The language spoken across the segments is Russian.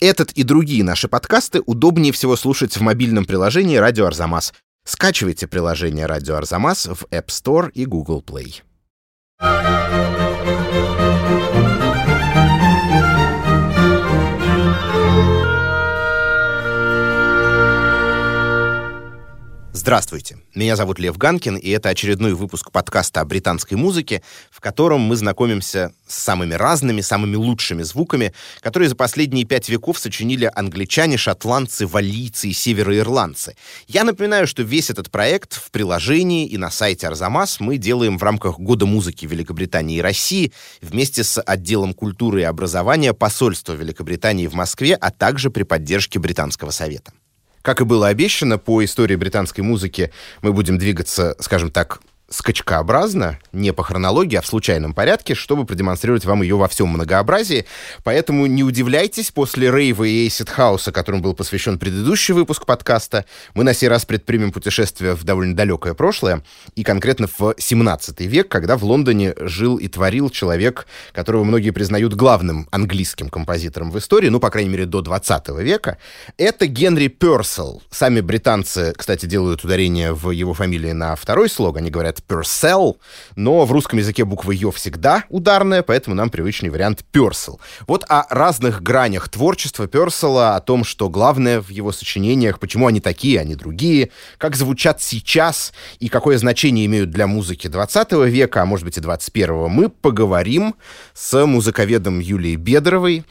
Этот и другие наши подкасты удобнее всего слушать в мобильном приложении «Радио Арзамас». Скачивайте приложение «Радио Арзамас» в App Store и Google Play. Здравствуйте, меня зовут Лев Ганкин, и это очередной выпуск подкаста о британской музыке, в котором мы знакомимся с самыми разными, самыми лучшими звуками, которые за последние пять веков сочинили англичане, шотландцы, валлийцы и североирландцы. Я напоминаю, что весь этот проект в приложении и на сайте Арзамас мы делаем в рамках Года музыки Великобритании и России вместе с отделом культуры и образования посольства Великобритании в Москве, а также при поддержке Британского совета. Как и было обещано, по истории британской музыки мы будем двигаться, скажем так, скачкообразно, не по хронологии, а в случайном порядке, чтобы продемонстрировать вам ее во всем многообразии. Поэтому не удивляйтесь, после рейва и эйсид хауса, которым был посвящен предыдущий выпуск подкаста, мы на сей раз предпримем путешествие в довольно далекое прошлое, и конкретно в 17 век, когда в Лондоне жил и творил человек, которого многие признают главным английским композитором в истории, ну, по крайней мере, до 20 века. Это Генри Персел. Сами британцы, кстати, делают ударение в его фамилии на второй слог, они говорят Purcell, но в русском языке буква «ё» всегда ударная, поэтому нам привычный вариант Purcell. Вот о разных гранях творчества Пёрсела, о том, что главное в его сочинениях, почему они такие, а не другие, как звучат сейчас и какое значение имеют для музыки 20 века, а может быть и 21 мы поговорим с музыковедом Юлией Бедровой,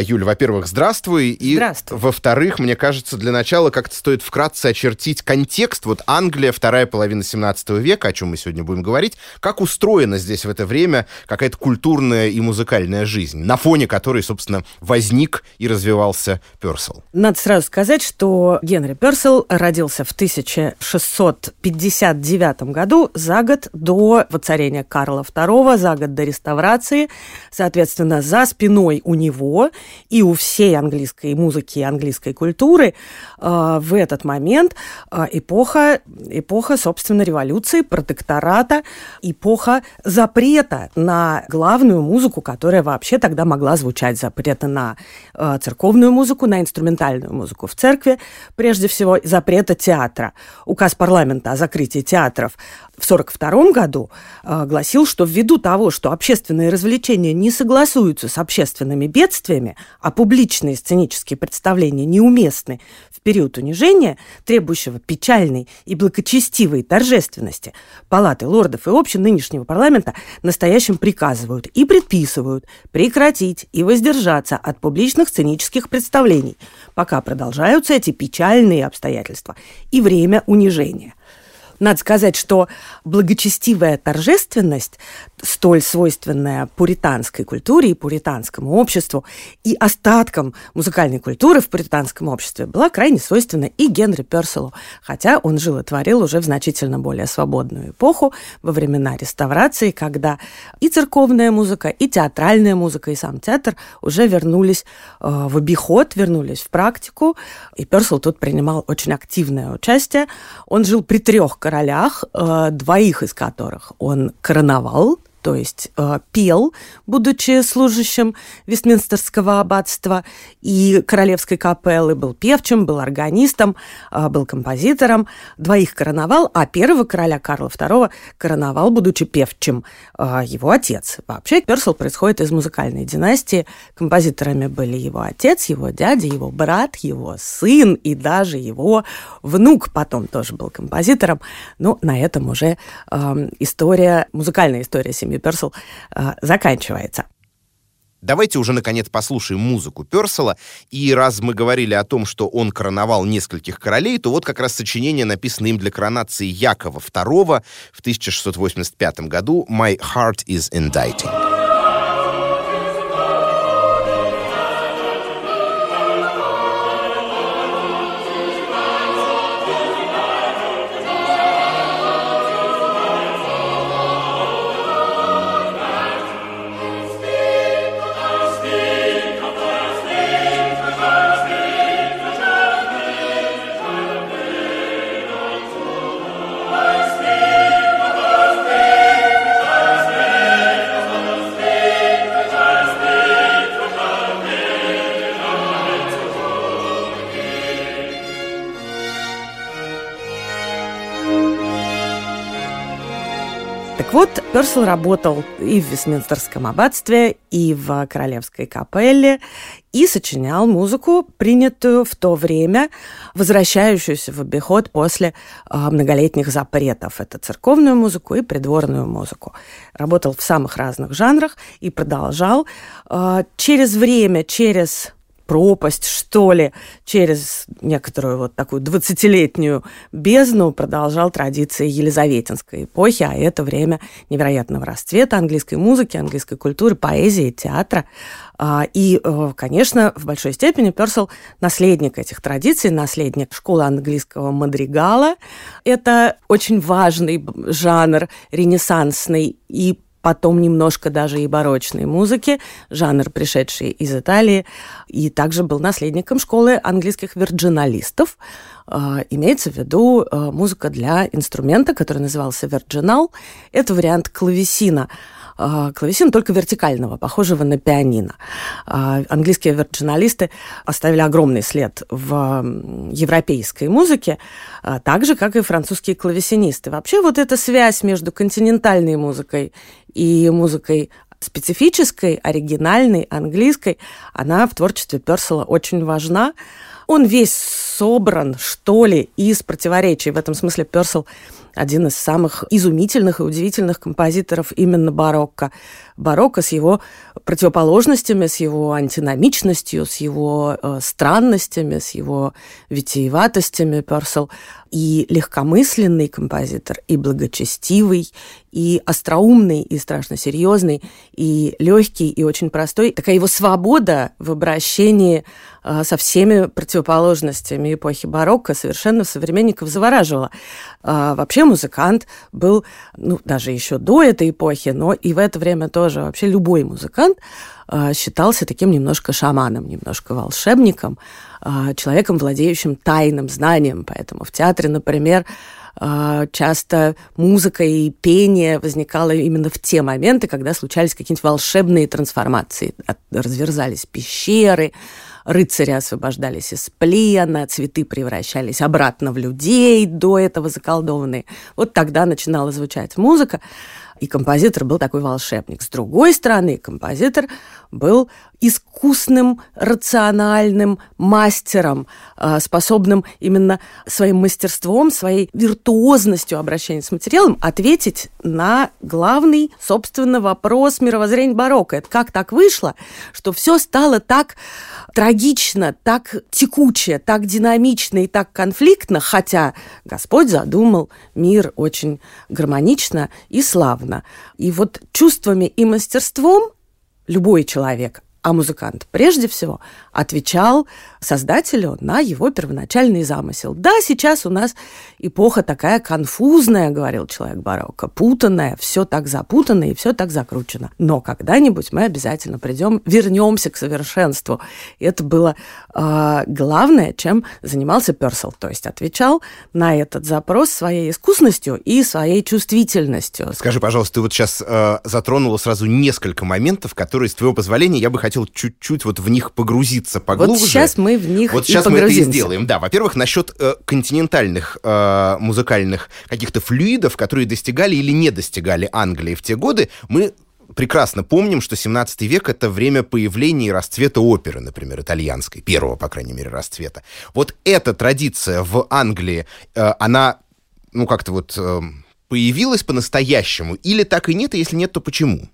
Юль, во-первых, здравствуй. И, здравствуй. во-вторых, мне кажется, для начала как-то стоит вкратце очертить контекст. Вот Англия, вторая половина 17 века, о чем мы сегодня будем говорить. Как устроена здесь в это время какая-то культурная и музыкальная жизнь, на фоне которой, собственно, возник и развивался Персел? Надо сразу сказать, что Генри Персел родился в 1659 году, за год до воцарения Карла II, за год до реставрации. Соответственно, за спиной у него и у всей английской музыки и английской культуры э, в этот момент э, эпоха, эпоха, собственно, революции, протектората, эпоха запрета на главную музыку, которая вообще тогда могла звучать, запрета на э, церковную музыку, на инструментальную музыку в церкви, прежде всего запрета театра. Указ парламента о закрытии театров в 1942 году э, гласил, что ввиду того, что общественные развлечения не согласуются с общественными бедствиями, а публичные сценические представления неуместны в период унижения, требующего печальной и благочестивой торжественности, палаты лордов и общин нынешнего парламента настоящим приказывают и предписывают прекратить и воздержаться от публичных сценических представлений, пока продолжаются эти печальные обстоятельства и время унижения – надо сказать, что благочестивая торжественность, столь свойственная пуританской культуре и пуританскому обществу, и остаткам музыкальной культуры в пуританском обществе, была крайне свойственна и Генри Перселу, хотя он жил и творил уже в значительно более свободную эпоху, во времена реставрации, когда и церковная музыка, и театральная музыка, и сам театр уже вернулись э, в обиход, вернулись в практику, и Персел тут принимал очень активное участие. Он жил при трех королях, э, двоих из которых. Он короновал, то есть э, пел, будучи служащим Вестминстерского аббатства и Королевской капеллы, был певчим, был органистом, э, был композитором, двоих короновал, а первого короля Карла II короновал, будучи певчим, э, его отец. Вообще Персел происходит из музыкальной династии. Композиторами были его отец, его дядя, его брат, его сын и даже его внук потом тоже был композитором. Но на этом уже э, история, музыкальная история семьи Персел э, заканчивается. Давайте уже, наконец, послушаем музыку Персела. И раз мы говорили о том, что он короновал нескольких королей, то вот как раз сочинение, написанное им для коронации Якова II в 1685 году «My heart is indicting». Персел работал и в Вестминстерском аббатстве, и в Королевской капелле, и сочинял музыку, принятую в то время, возвращающуюся в обиход после э, многолетних запретов. Это церковную музыку и придворную музыку. Работал в самых разных жанрах и продолжал. Э, через время, через пропасть, что ли, через некоторую вот такую двадцатилетнюю бездну продолжал традиции Елизаветинской эпохи, а это время невероятного расцвета английской музыки, английской культуры, поэзии, театра. А, и, э, конечно, в большой степени Персел наследник этих традиций, наследник школы английского мадригала. Это очень важный жанр, ренессансный и потом немножко даже и барочной музыки, жанр, пришедший из Италии, и также был наследником школы английских вирджиналистов. А, имеется в виду а, музыка для инструмента, который назывался вирджинал. Это вариант клавесина – а, клавесин только вертикального, похожего на пианино. А, английские вирджиналисты оставили огромный след в европейской музыке, а, так же, как и французские клавесинисты. Вообще вот эта связь между континентальной музыкой и музыкой специфической, оригинальной, английской, она в творчестве Персела очень важна. Он весь собран, что ли, из противоречий. В этом смысле Персел один из самых изумительных и удивительных композиторов именно барокко. Барокко с его противоположностями, с его антиномичностью, с его э, странностями, с его витиеватостями Персел и легкомысленный композитор, и благочестивый, и остроумный, и страшно серьезный, и легкий, и очень простой. Такая его свобода в обращении э, со всеми противоположностями эпохи барокко совершенно современников завораживала. Э, вообще музыкант был, ну, даже еще до этой эпохи, но и в это время тоже вообще любой музыкант э, считался таким немножко шаманом, немножко волшебником, человеком, владеющим тайным знанием. Поэтому в театре, например, часто музыка и пение возникало именно в те моменты, когда случались какие-нибудь волшебные трансформации. Разверзались пещеры, рыцари освобождались из плена, цветы превращались обратно в людей, до этого заколдованные. Вот тогда начинала звучать музыка, и композитор был такой волшебник. С другой стороны, композитор был искусным, рациональным мастером, а, способным именно своим мастерством, своей виртуозностью обращения с материалом ответить на главный, собственно, вопрос мировоззрения барокко. Это как так вышло, что все стало так трагично, так текуче, так динамично и так конфликтно, хотя Господь задумал мир очень гармонично и славно. И вот чувствами и мастерством любой человек а музыкант прежде всего отвечал создателю на его первоначальный замысел. Да, сейчас у нас эпоха такая конфузная, говорил человек барокко, путанная, все так запутано и все так закручено. Но когда-нибудь мы обязательно придем, вернемся к совершенству. И это было э, главное, чем занимался Персел, то есть отвечал на этот запрос своей искусностью и своей чувствительностью. Скажи, пожалуйста, ты вот сейчас э, затронула сразу несколько моментов, которые, с твоего позволения, я бы хотел чуть-чуть вот в них погрузиться поглубже. Вот сейчас мы в них Вот сейчас погрузимся. мы это и сделаем. Да, во-первых, насчет э, континентальных э, музыкальных каких-то флюидов, которые достигали или не достигали Англии в те годы, мы прекрасно помним, что 17 век — это время появления и расцвета оперы, например, итальянской, первого, по крайней мере, расцвета. Вот эта традиция в Англии, э, она, ну, как-то вот э, появилась по-настоящему, или так и нет, и если нет, то почему?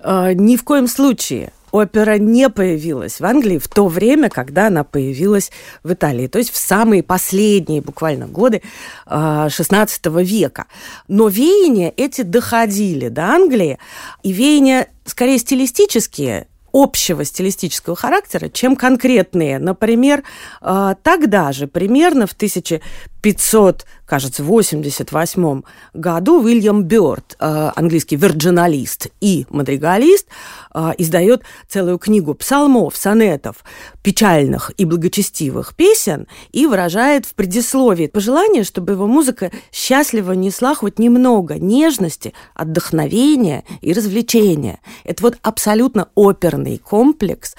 Э, ни в коем случае опера не появилась в Англии в то время, когда она появилась в Италии, то есть в самые последние буквально годы XVI э, века. Но веяния эти доходили до Англии, и веяния скорее стилистические, общего стилистического характера, чем конкретные. Например, э, тогда же, примерно в 1500 кажется, в 1988 году Уильям Бёрд, э, английский вирджиналист и мадригалист, э, издает целую книгу псалмов, сонетов, печальных и благочестивых песен и выражает в предисловии пожелание, чтобы его музыка счастливо несла хоть немного нежности, отдохновения и развлечения. Это вот абсолютно оперный комплекс,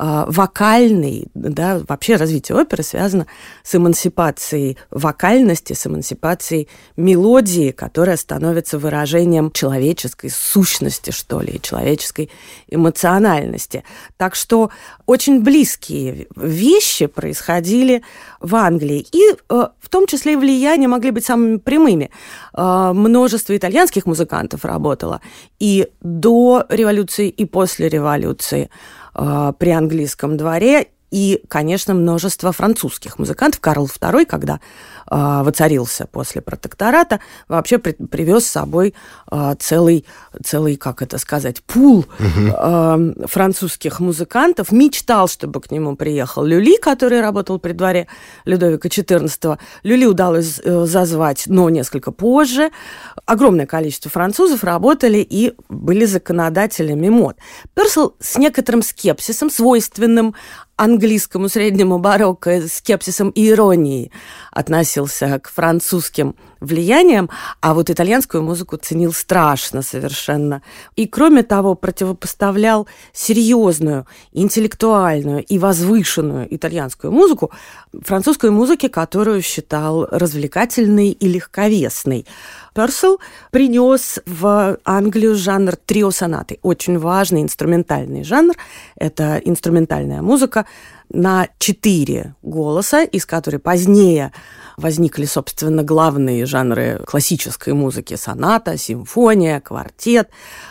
э, вокальный, да, вообще развитие оперы связано с эмансипацией вокальности, с эмансипацией эмансипацией мелодии, которая становится выражением человеческой сущности, что ли, человеческой эмоциональности. Так что очень близкие вещи происходили в Англии. И э, в том числе и влияния могли быть самыми прямыми. Э, множество итальянских музыкантов работало и до революции, и после революции э, при английском дворе и, конечно, множество французских музыкантов. Карл II, когда воцарился после протектората, вообще при, привез с собой э, целый, целый, как это сказать, пул э, французских музыкантов. Мечтал, чтобы к нему приехал Люли, который работал при дворе Людовика XIV. Люли удалось э, зазвать, но несколько позже. Огромное количество французов работали и были законодателями мод. Персел с некоторым скепсисом, свойственным английскому среднему барокко скепсисом и иронией относился к французским влияниям, а вот итальянскую музыку ценил страшно совершенно. И, кроме того, противопоставлял серьезную, интеллектуальную и возвышенную итальянскую музыку французской музыке, которую считал развлекательной и легковесной. Персел принес в Англию жанр трио-сонаты. Очень важный инструментальный жанр. Это инструментальная музыка на четыре голоса, из которой позднее возникли, собственно, главные жанры классической музыки. Соната, симфония, квартет.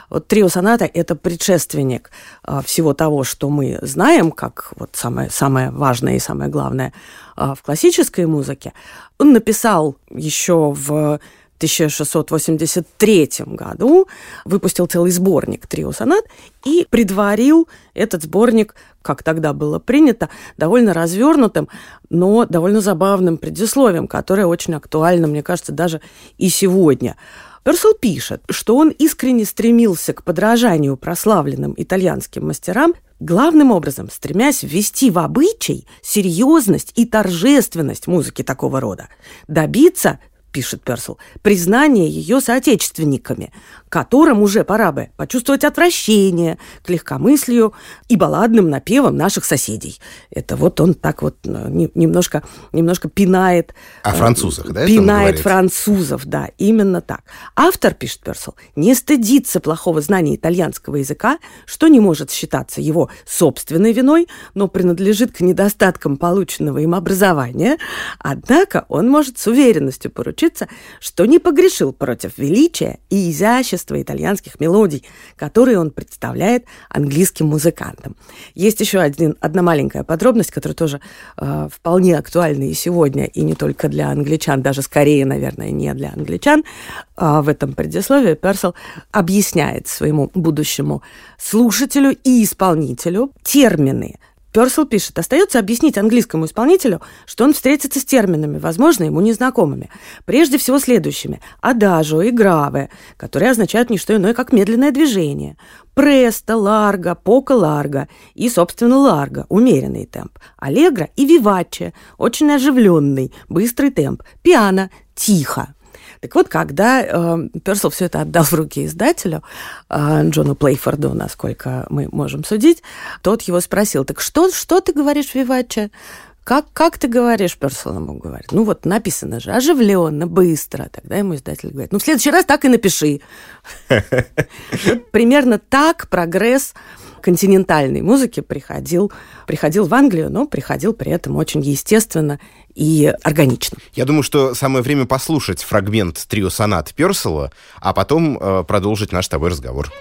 Вот трио-соната – это предшественник а, всего того, что мы знаем, как вот самое, самое важное и самое главное а, в классической музыке. Он написал еще в 1683 году выпустил целый сборник «Трио сонат» и предварил этот сборник, как тогда было принято, довольно развернутым, но довольно забавным предисловием, которое очень актуально, мне кажется, даже и сегодня. Персел пишет, что он искренне стремился к подражанию прославленным итальянским мастерам, главным образом стремясь ввести в обычай серьезность и торжественность музыки такого рода, добиться пишет Персел, признание ее соотечественниками, которым уже пора бы почувствовать отвращение к легкомыслию и балладным напевам наших соседей. Это вот он так вот э, немножко, немножко пинает... О французах, да? Пинает французов, да, именно так. Автор, пишет Персел, не стыдится плохого знания итальянского языка, что не может считаться его собственной виной, но принадлежит к недостаткам полученного им образования. Однако он может с уверенностью поручить поручиться, что не погрешил против величия и изящества итальянских мелодий, которые он представляет английским музыкантам. Есть еще один, одна маленькая подробность, которая тоже э, вполне актуальна и сегодня, и не только для англичан, даже скорее, наверное, не для англичан. Э, в этом предисловии Персел объясняет своему будущему слушателю и исполнителю термины, Персел пишет, остается объяснить английскому исполнителю, что он встретится с терминами, возможно, ему незнакомыми. Прежде всего следующими. Адажо и граве, которые означают не что иное, как медленное движение. Престо, ларго, пока ларго и, собственно, ларго, умеренный темп. Аллегро и виваче, очень оживленный, быстрый темп. Пиано, тихо. Так вот, когда э, Персел все это отдал в руки издателю, э, Джону Плейфорду, насколько мы можем судить, тот его спросил, так что, что ты говоришь, Виваче? Как, как ты говоришь, Персел ему говорит? Ну вот написано же, оживленно, быстро. Тогда ему издатель говорит, ну в следующий раз так и напиши. Примерно так прогресс континентальной музыки приходил, приходил в Англию, но приходил при этом очень естественно и органично. Я думаю, что самое время послушать фрагмент трио сонат Персела, а потом э, продолжить наш с тобой разговор.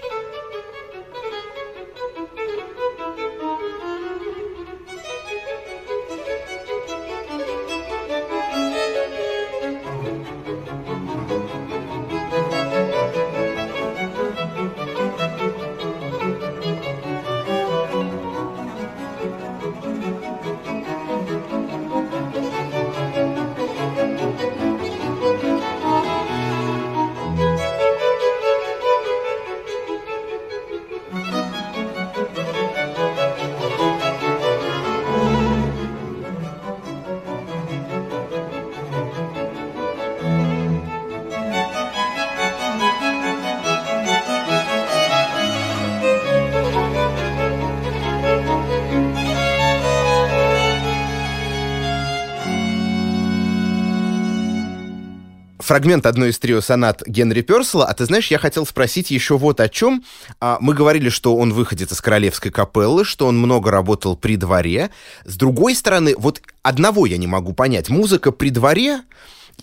Фрагмент одной из трио сонат Генри Персела. А ты знаешь, я хотел спросить еще вот о чем. А, мы говорили, что он выходит из королевской капеллы, что он много работал при дворе. С другой стороны, вот одного я не могу понять. Музыка при дворе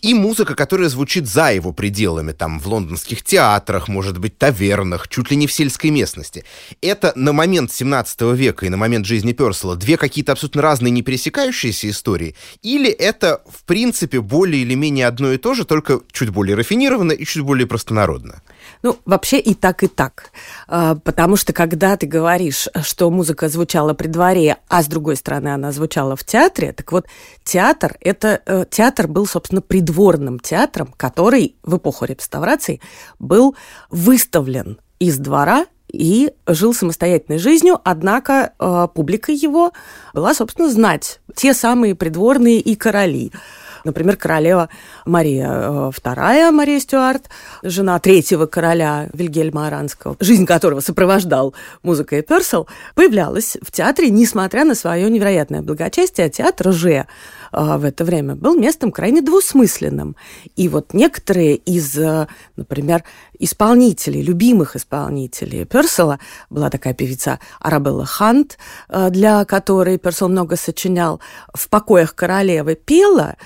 и музыка, которая звучит за его пределами, там, в лондонских театрах, может быть, тавернах, чуть ли не в сельской местности. Это на момент 17 века и на момент жизни Персела две какие-то абсолютно разные, не пересекающиеся истории? Или это, в принципе, более или менее одно и то же, только чуть более рафинированно и чуть более простонародно? Ну, вообще и так, и так. А, потому что когда ты говоришь, что музыка звучала при дворе, а с другой стороны она звучала в театре, так вот, театр, это, э, театр был, собственно, придворным театром, который в эпоху реставрации был выставлен из двора и жил самостоятельной жизнью, однако э, публика его была, собственно, знать те самые придворные и короли. Например, королева Мария II, э, Мария Стюарт, жена третьего короля Вильгельма Аранского, жизнь которого сопровождал музыкой Персел, появлялась в театре, несмотря на свое невероятное благочестие. Театр же э, в это время был местом крайне двусмысленным. И вот некоторые из, э, например, исполнителей, любимых исполнителей Персела, была такая певица Арабелла Хант, для которой Персел много сочинял, в покоях королевы пела,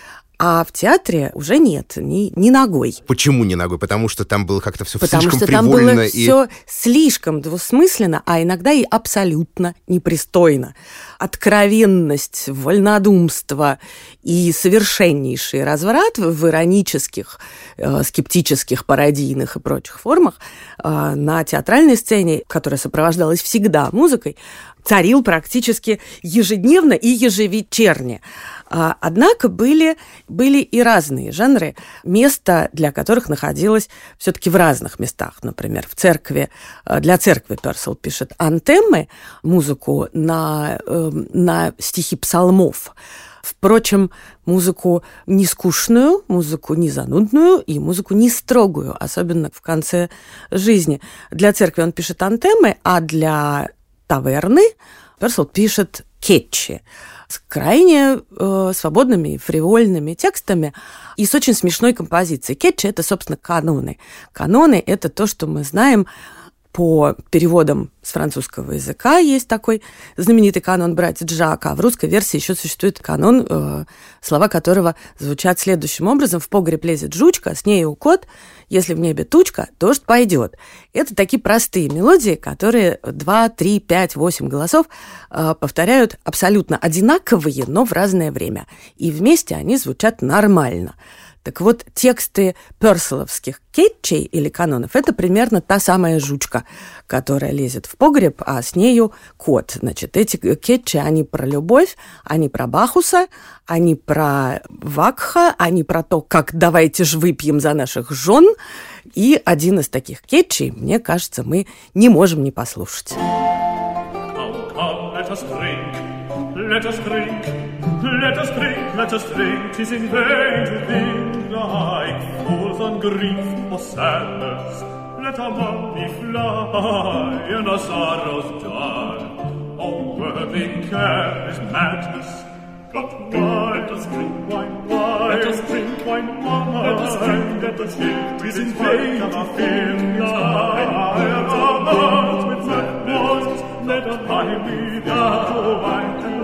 а в театре уже нет, ни, ни ногой. Почему не ногой? Потому что там было как-то все Потому слишком что там было и... все слишком двусмысленно, а иногда и абсолютно непристойно. Откровенность, вольнодумство и совершеннейший разврат в иронических, э, скептических, пародийных и прочих формах э, на театральной сцене, которая сопровождалась всегда музыкой, царил практически ежедневно и ежевечерне. А, однако были, были и разные жанры, места для которых находилось все-таки в разных местах. Например, в церкви, а, для церкви Персел пишет антеммы, музыку на, эм, на стихи псалмов. Впрочем, музыку не скучную, музыку не занудную и музыку не строгую, особенно в конце жизни. Для церкви он пишет антеммы, а для таверны Персел пишет кетчи с крайне э, свободными и фривольными текстами и с очень смешной композицией. Кетчи – это, собственно, каноны. Каноны – это то, что мы знаем по переводам с французского языка есть такой знаменитый канон братья Джака, в русской версии еще существует канон, э, слова которого звучат следующим образом. В погреб лезет жучка, с нею кот, если в небе тучка, дождь пойдет. Это такие простые мелодии, которые 2, 3, 5, 8 голосов э, повторяют абсолютно одинаковые, но в разное время. И вместе они звучат нормально. Так вот, тексты перселовских кетчей или канонов – это примерно та самая жучка, которая лезет в погреб, а с нею кот. Значит, эти кетчи, они про любовь, они про Бахуса, они про Вакха, они про то, как давайте же выпьем за наших жен. И один из таких кетчей, мне кажется, мы не можем не послушать. Let us drink, let us drink, let us drink. Tis in vain to think like fools on grief or sadness. Let our money fly and our sorrows die. worthy care is madness. But why? Let us drink wine, wine. Let us drink wine, wine. Let us drink, let us drink. Tis in vain to think like fools. Let our money fly why? Let drink wine, drink. In vain our money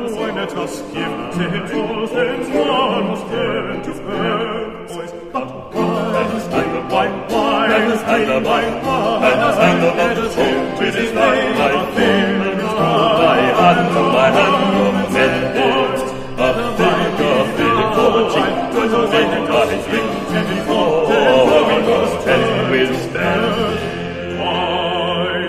let us give to him and things one must given to bear. boys. But why? Let us hang the blind wine. Let us hang the blind wine. Let us hang the blind wine. Let us hang the blind wine. Let us hang the blind wine. Let us hang the blind wine. a thing of feeling for the cheek, but a thing of his wings, and before we must stand, we'll stand.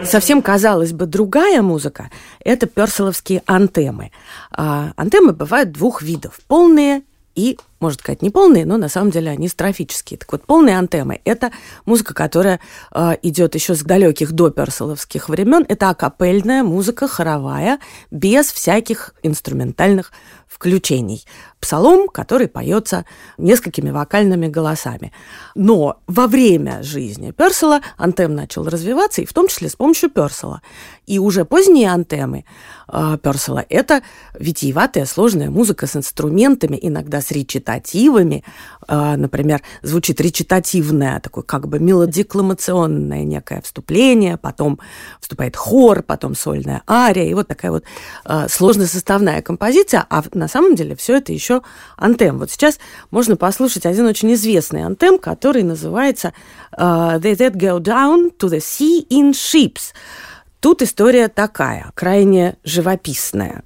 Совсем, казалось бы, другая музыка – это перселовские антемы. А, антемы бывают двух видов – полные и, может сказать, не полные, но на самом деле они строфические. Так вот, полные антемы – это музыка, которая э, идет еще с далеких до перселовских времен. Это акапельная музыка, хоровая, без всяких инструментальных включений. Псалом, который поется несколькими вокальными голосами. Но во время жизни Персела антем начал развиваться, и в том числе с помощью Персела. И уже поздние антемы э, Персела – это витиеватая сложная музыка с инструментами, иногда с речитативами. Э, например, звучит речитативное, такое как бы мелодикламационное некое вступление, потом вступает хор, потом сольная ария, и вот такая вот э, сложно-составная композиция, а на самом деле все это еще антем. Вот сейчас можно послушать один очень известный антем, который называется «They that go down to the sea in ships». Тут история такая, крайне живописная.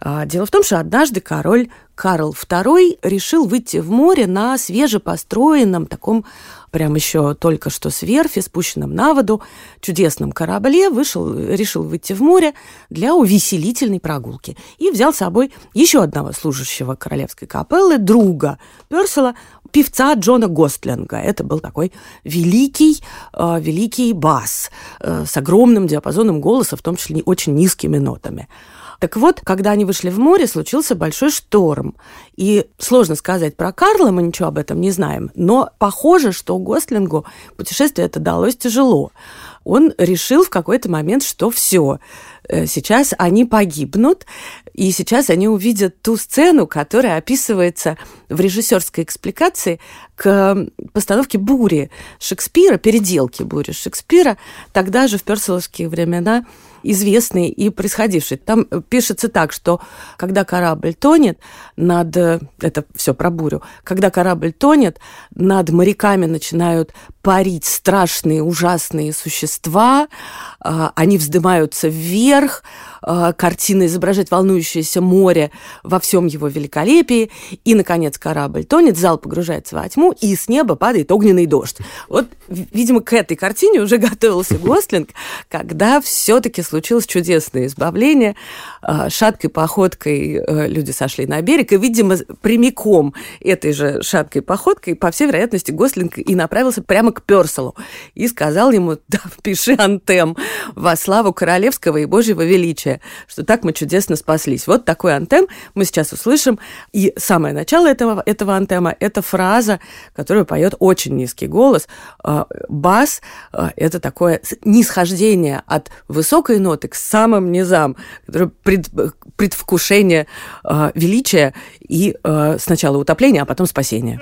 Uh, дело в том, что однажды король Карл II решил выйти в море на свежепостроенном таком прям еще только что с верфи, спущенном на воду, чудесном корабле, вышел, решил выйти в море для увеселительной прогулки. И взял с собой еще одного служащего королевской капеллы, друга Персела, певца Джона Гостлинга. Это был такой великий, э, великий бас э, с огромным диапазоном голоса, в том числе очень низкими нотами. Так вот, когда они вышли в море, случился большой шторм. И сложно сказать про Карла, мы ничего об этом не знаем, но похоже, что Гослингу путешествие это далось тяжело. Он решил в какой-то момент, что все, э, сейчас они погибнут, и сейчас они увидят ту сцену, которая описывается в режиссерской экспликации к постановке «Бури» Шекспира, переделки «Бури» Шекспира, тогда же в персиловские времена известный и происходивший. Там пишется так, что когда корабль тонет, над... Это все про бурю. Когда корабль тонет, над моряками начинают парить страшные, ужасные существа, а, они вздымаются вверх, а, картина изображает волнующееся море во всем его великолепии, и, наконец, корабль тонет, зал погружается во тьму, и с неба падает огненный дождь. Вот, видимо, к этой картине уже готовился Гослинг, когда все-таки случилось чудесное избавление. А, шаткой походкой э, люди сошли на берег, и, видимо, прямиком этой же шаткой походкой, по всей вероятности, Гослинг и направился прямо к Перселу и сказал ему, да, пиши антем во славу королевского и божьего величия, что так мы чудесно спаслись. Вот такой антем мы сейчас услышим. И самое начало этого, этого антема – это фраза, которую поет очень низкий голос. А, бас а, – это такое нисхождение от высокой ноты к самым низам, которое пред, предвкушение а, величия и сначала утопления, а потом спасения.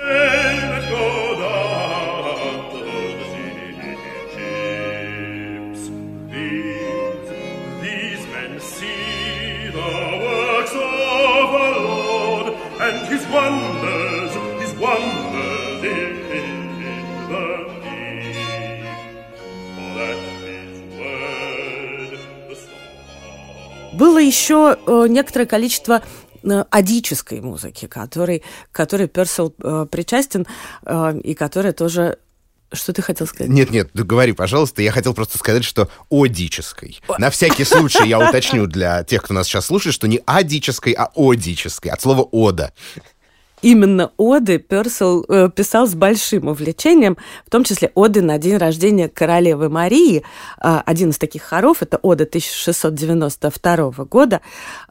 Было еще э, некоторое количество э, адической музыки, которой, которой Персел э, причастен, э, и которая тоже что ты хотел сказать? Нет, нет, говори, пожалуйста. Я хотел просто сказать, что одической. На всякий случай я уточню для тех, кто нас сейчас слушает, что не адической, а одической, от слова ода. Именно оды Персел э, писал с большим увлечением, в том числе оды на день рождения королевы Марии. Э, один из таких хоров, это ода 1692 года,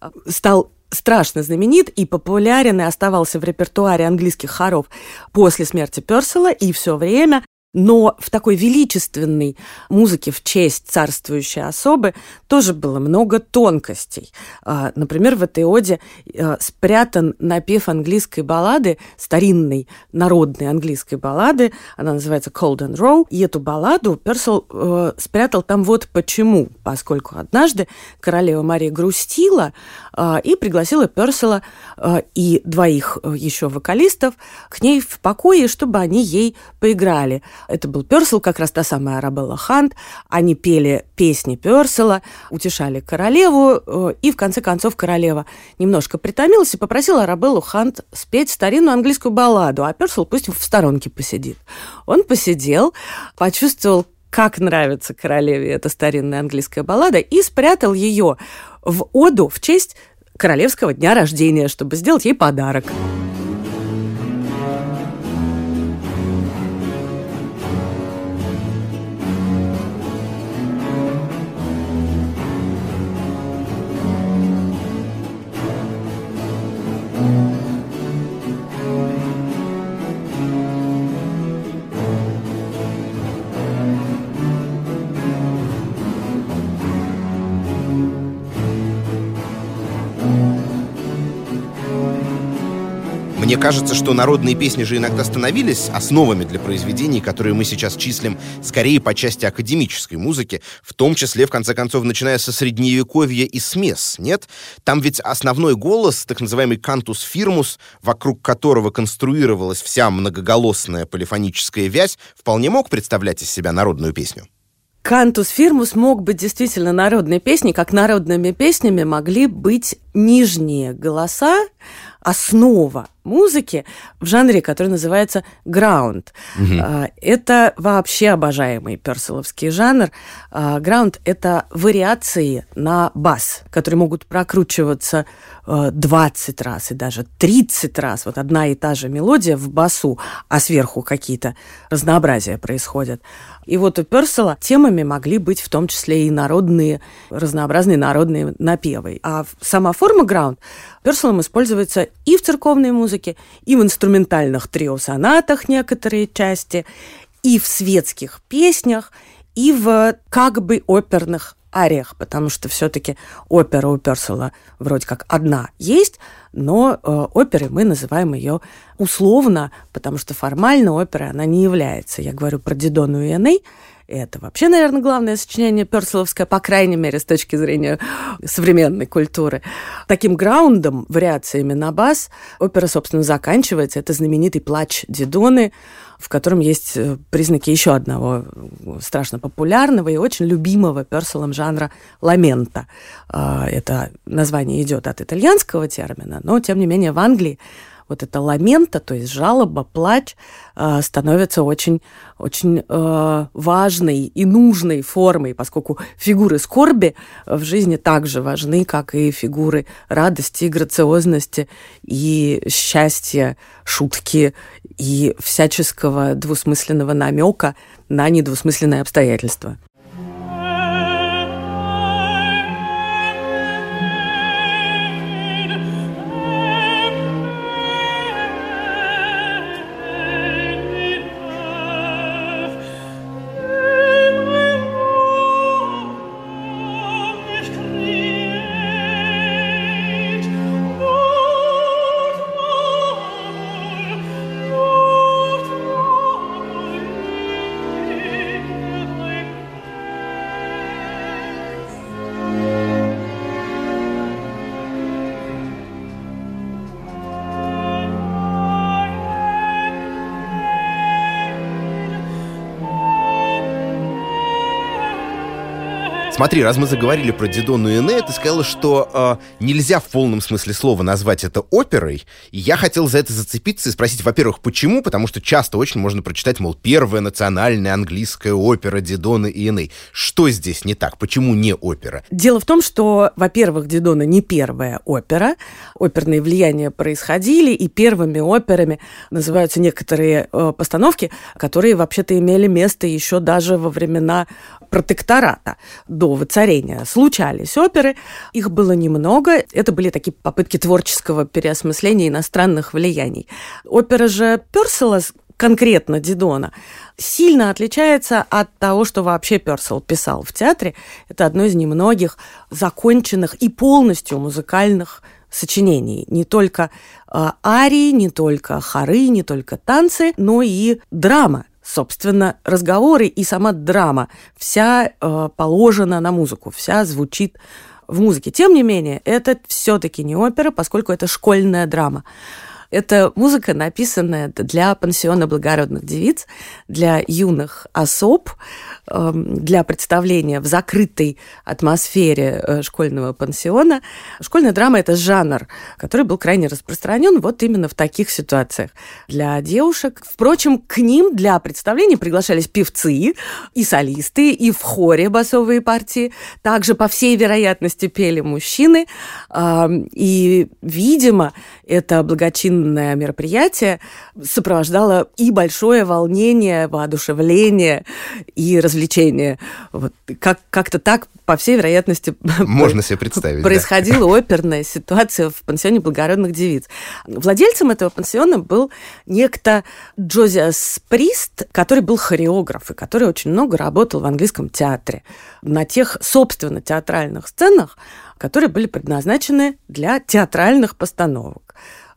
э, стал страшно знаменит и популярен и оставался в репертуаре английских хоров после смерти Персела, и все время но в такой величественной музыке в честь царствующей особы тоже было много тонкостей. А, например, в этой оде а, спрятан напев английской баллады, старинной народной английской баллады, она называется Cold and Row, и эту балладу Персел э, спрятал там вот почему, поскольку однажды королева Мария грустила и пригласила Персела э, и двоих еще вокалистов к ней в покое, чтобы они ей поиграли. Это был Персел, как раз та самая Арабелла Хант. Они пели песни Персела, утешали королеву, э, и в конце концов королева немножко притомилась и попросила Арабеллу Хант спеть старинную английскую балладу, а Персел пусть в сторонке посидит. Он посидел, почувствовал, как нравится королеве эта старинная английская баллада, и спрятал ее в оду в честь королевского дня рождения, чтобы сделать ей подарок. Кажется, что народные песни же иногда становились основами для произведений, которые мы сейчас числим скорее по части академической музыки, в том числе, в конце концов, начиная со Средневековья и с месс, нет? Там ведь основной голос, так называемый кантус фирмус, вокруг которого конструировалась вся многоголосная полифоническая вязь, вполне мог представлять из себя народную песню. Кантус фирмус мог быть действительно народной песней, как народными песнями могли быть нижние голоса, основа музыки в жанре, который называется граунд. Угу. Это вообще обожаемый перселовский жанр. А, граунд – это вариации на бас, которые могут прокручиваться 20 э, раз и даже 30 раз. Вот одна и та же мелодия в басу, а сверху какие-то разнообразия происходят. И вот у Персела темами могли быть в том числе и народные, разнообразные народные напевы. А сама форма граунд Перселом используется и в церковной музыке, и в инструментальных трио-сонатах некоторые части, и в светских песнях, и в как бы оперных ариях, потому что все-таки опера у Персела вроде как одна есть, но э, оперой мы называем ее условно, потому что формально оперой она не является. Я говорю про Дидону и Эней, это вообще, наверное, главное сочинение Перселовское, по крайней мере, с точки зрения современной культуры. Таким граундом, вариациями на бас, опера, собственно, заканчивается. Это знаменитый плач Дидоны, в котором есть э, признаки еще одного страшно популярного и очень любимого Перселом жанра ламента. А, это название идет от итальянского термина, но, тем не менее, в Англии вот это ламента, то есть жалоба, плач, э, становится очень, очень э, важной и нужной формой, поскольку фигуры скорби в жизни также важны, как и фигуры радости, грациозности и счастья, шутки и всяческого двусмысленного намека на недвусмысленные обстоятельства. Смотри, раз мы заговорили про Дидону и Эне, ты сказала, что э, нельзя в полном смысле слова назвать это оперой. И я хотел за это зацепиться и спросить, во-первых, почему? Потому что часто очень можно прочитать, мол, первая национальная английская опера Дидона и Эне. Что здесь не так? Почему не опера? Дело в том, что, во-первых, Дидона не первая опера. Оперные влияния происходили, и первыми операми называются некоторые э, постановки, которые вообще-то имели место еще даже во времена протектората до воцарения. Случались оперы, их было немного. Это были такие попытки творческого переосмысления иностранных влияний. Опера же Персела конкретно Дидона, сильно отличается от того, что вообще Персел писал в театре. Это одно из немногих законченных и полностью музыкальных сочинений. Не только э, арии, не только хоры, не только танцы, но и драма собственно, разговоры и сама драма вся э, положена на музыку, вся звучит в музыке. Тем не менее, это все-таки не опера, поскольку это школьная драма. Это музыка, написанная для пансиона благородных девиц, для юных особ, эм, для представления в закрытой атмосфере э, школьного пансиона. Школьная драма – это жанр, который был крайне распространен вот именно в таких ситуациях для девушек. Впрочем, к ним для представления приглашались певцы и солисты, и в хоре басовые партии. Также, по всей вероятности, пели мужчины. И, видимо, это благочинное длинное мероприятие сопровождало и большое волнение, воодушевление и развлечение. Вот как- как-то так, по всей вероятности, можно себе представить. Происходила да. оперная ситуация в пансионе благородных девиц. Владельцем этого пансиона был некто Джозиас Прист, который был хореограф и который очень много работал в английском театре на тех, собственно, театральных сценах, которые были предназначены для театральных постановок.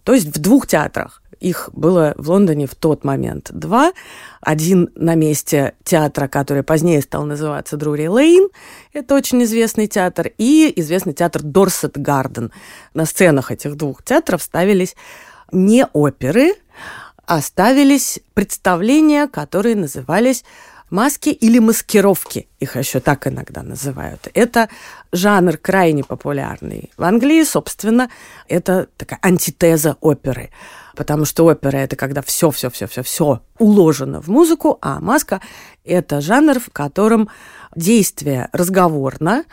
То есть в двух театрах. Их было в Лондоне в тот момент два. Один на месте театра, который позднее стал называться Друри Лейн. Это очень известный театр. И известный театр Дорсет Гарден. На сценах этих двух театров ставились не оперы, а ставились представления, которые назывались маски или маскировки, их еще так иногда называют. Это жанр крайне популярный. В Англии, собственно, это такая антитеза оперы. Потому что опера это когда все, все, все, все, все уложено в музыку, а маска это жанр, в котором действие разговорно,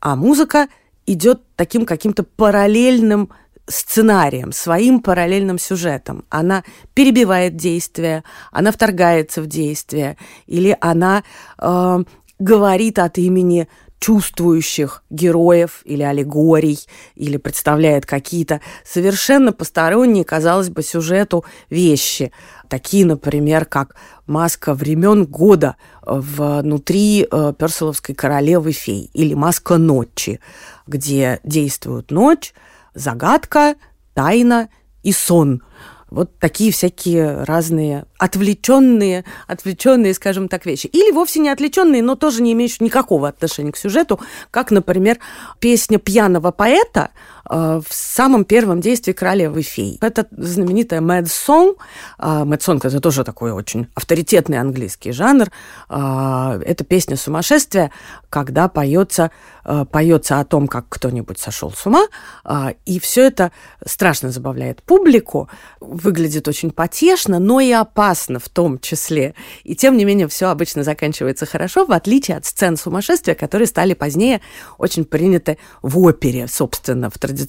а музыка идет таким каким-то параллельным сценарием, своим параллельным сюжетом. Она перебивает действие, она вторгается в действие, или она э, говорит от имени чувствующих героев или аллегорий, или представляет какие-то совершенно посторонние, казалось бы, сюжету вещи. Такие, например, как маска времен года внутри э, Персиловской королевы фей или маска ночи, где действует ночь, загадка, тайна и сон. Вот такие всякие разные отвлеченные, отвлеченные, скажем так, вещи. Или вовсе не отвлеченные, но тоже не имеющие никакого отношения к сюжету, как, например, песня пьяного поэта в самом первом действии «Королевы фей». Это знаменитая Mad Song. Э, Mad Song – это тоже такой очень авторитетный английский жанр. Э, это песня сумасшествия, когда поется, э, поется о том, как кто-нибудь сошел с ума, э, и все это страшно забавляет публику, выглядит очень потешно, но и опасно в том числе. И тем не менее все обычно заканчивается хорошо, в отличие от сцен сумасшествия, которые стали позднее очень приняты в опере, собственно, в традиционном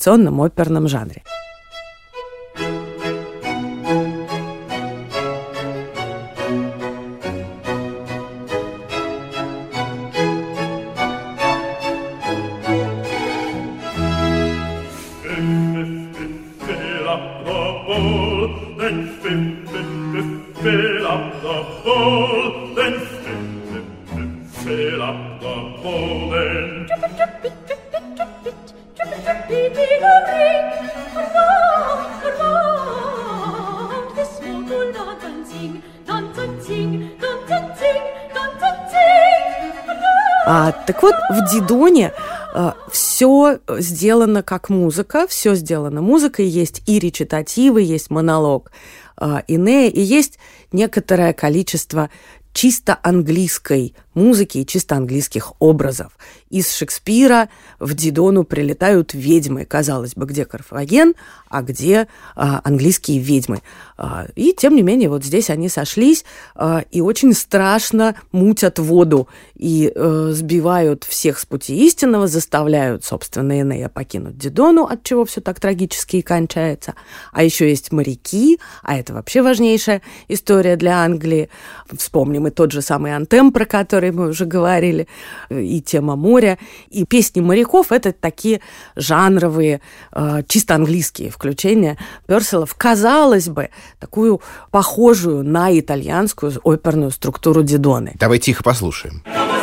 оперном жанре. В Дидоне а, все сделано как музыка, все сделано музыкой, есть и речитативы, есть монолог а, Инея, и есть некоторое количество чисто английской музыки и чисто английских образов. Из Шекспира в Дидону прилетают ведьмы. Казалось бы, где Карфаген, а где а, английские ведьмы. А, и, тем не менее, вот здесь они сошлись а, и очень страшно мутят воду и а, сбивают всех с пути истинного, заставляют, собственно, Энея покинуть Дидону, от чего все так трагически и кончается. А еще есть моряки, а это вообще важнейшая история для Англии. Вспомним и тот же самый Антем, про который которой мы уже говорили, и тема моря, и песни моряков — это такие жанровые, э, чисто английские включения Перселов. Казалось бы, такую похожую на итальянскую оперную структуру Дидоны. Давай тихо послушаем. Давай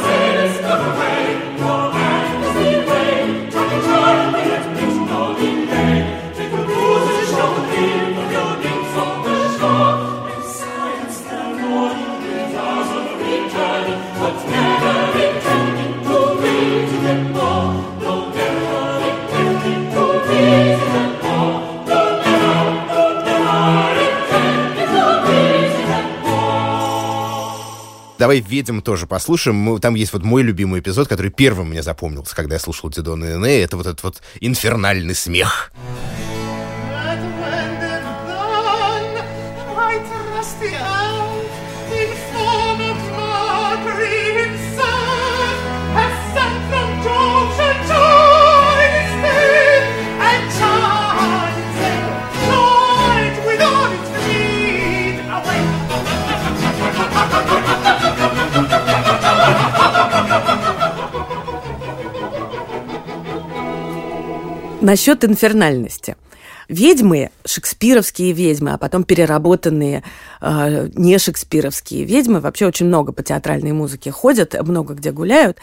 Давай «Ведьм» тоже послушаем. Там есть вот мой любимый эпизод, который первым мне запомнился, когда я слушал Дидона и Эне. Это вот этот вот инфернальный смех. Насчет инфернальности. Ведьмы, шекспировские ведьмы, а потом переработанные э, не шекспировские ведьмы, вообще очень много по театральной музыке ходят, много где гуляют,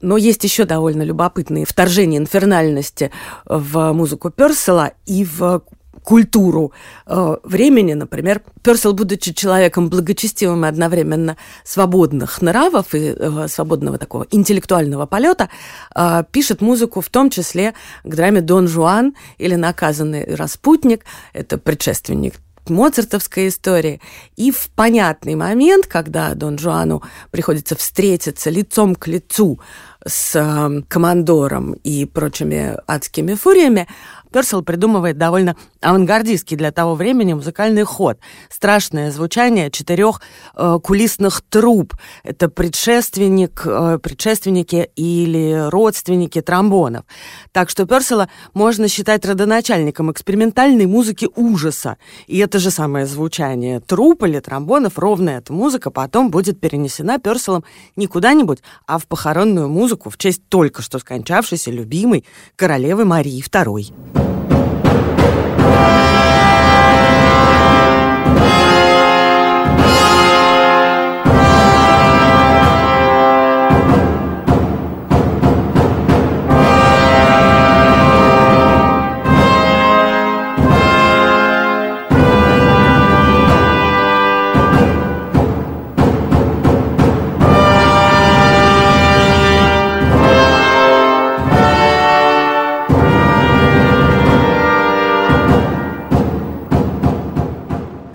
но есть еще довольно любопытные вторжения инфернальности в музыку Персела и в культуру э, времени, например, Персел, будучи человеком благочестивым и одновременно свободных нравов и э, свободного такого интеллектуального полета, э, пишет музыку в том числе к драме «Дон Жуан» или «Наказанный распутник». Это предшественник моцартовской истории. И в понятный момент, когда Дон Жуану приходится встретиться лицом к лицу с э, командором и прочими адскими фуриями, Персел придумывает довольно авангардистский для того времени музыкальный ход. Страшное звучание четырех э, кулисных труб. Это предшественник, э, предшественники или родственники тромбонов. Так что Персела можно считать родоначальником экспериментальной музыки ужаса. И это же самое звучание труб или тромбонов, ровно эта музыка потом будет перенесена Перселом не куда-нибудь, а в похоронную музыку в честь только что скончавшейся любимой королевы Марии II.